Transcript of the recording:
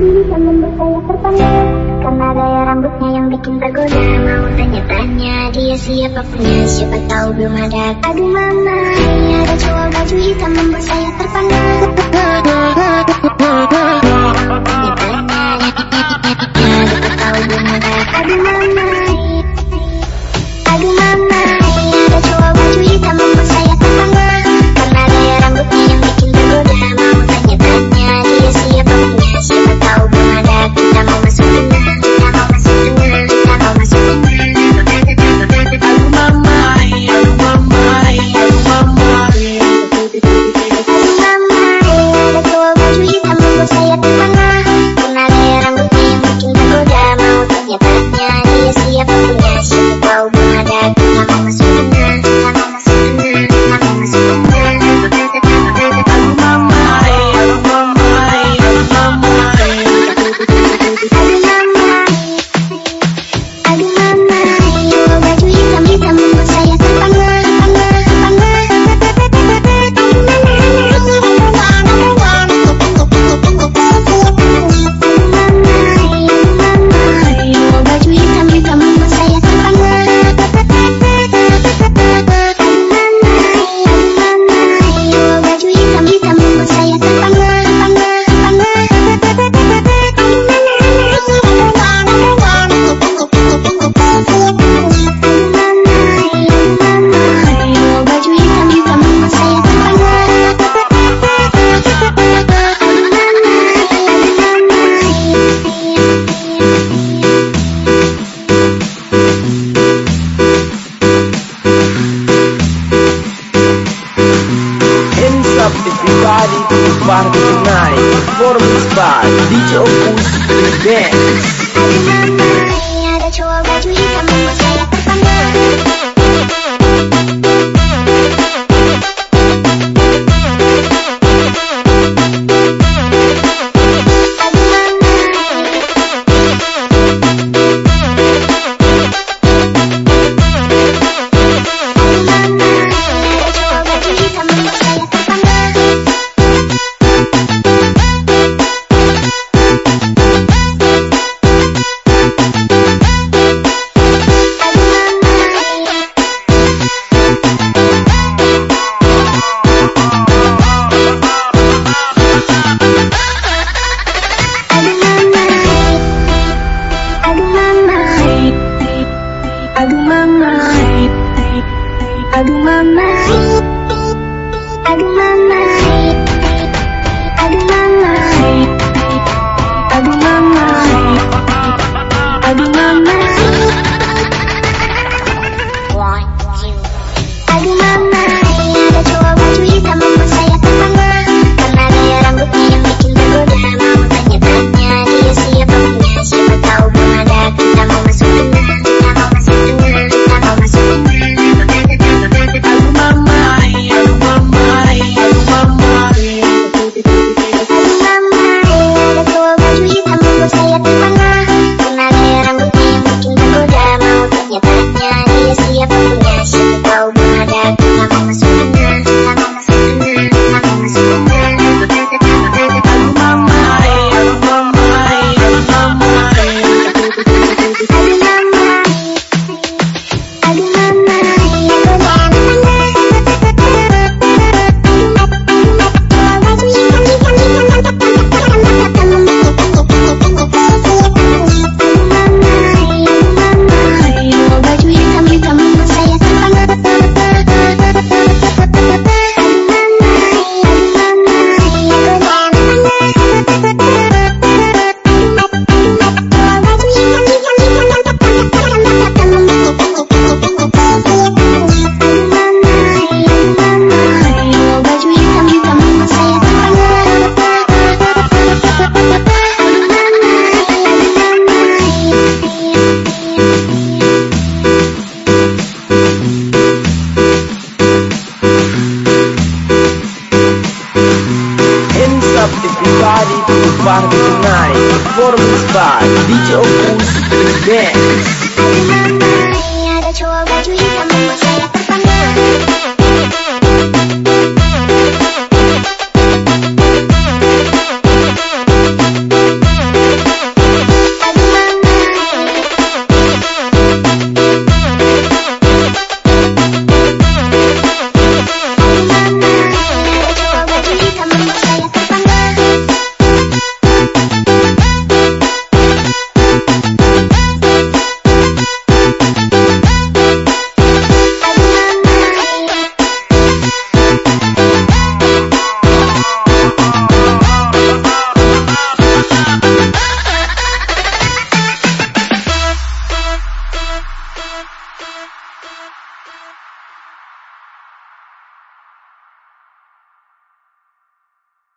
bisa membuat saya terpana Karena gaya rambutnya yang bikin tergoda Mau tanya-tanya dia siapa punya Siapa tahu belum ada. Aduh mama Ada cowok baju hitam membuat saya terpana everybody to party tonight. Performance by DJ Opus Dance Aduh mama Aduh mama Aduh mama Aduh mama. Aduh mama Aduh DJ Dance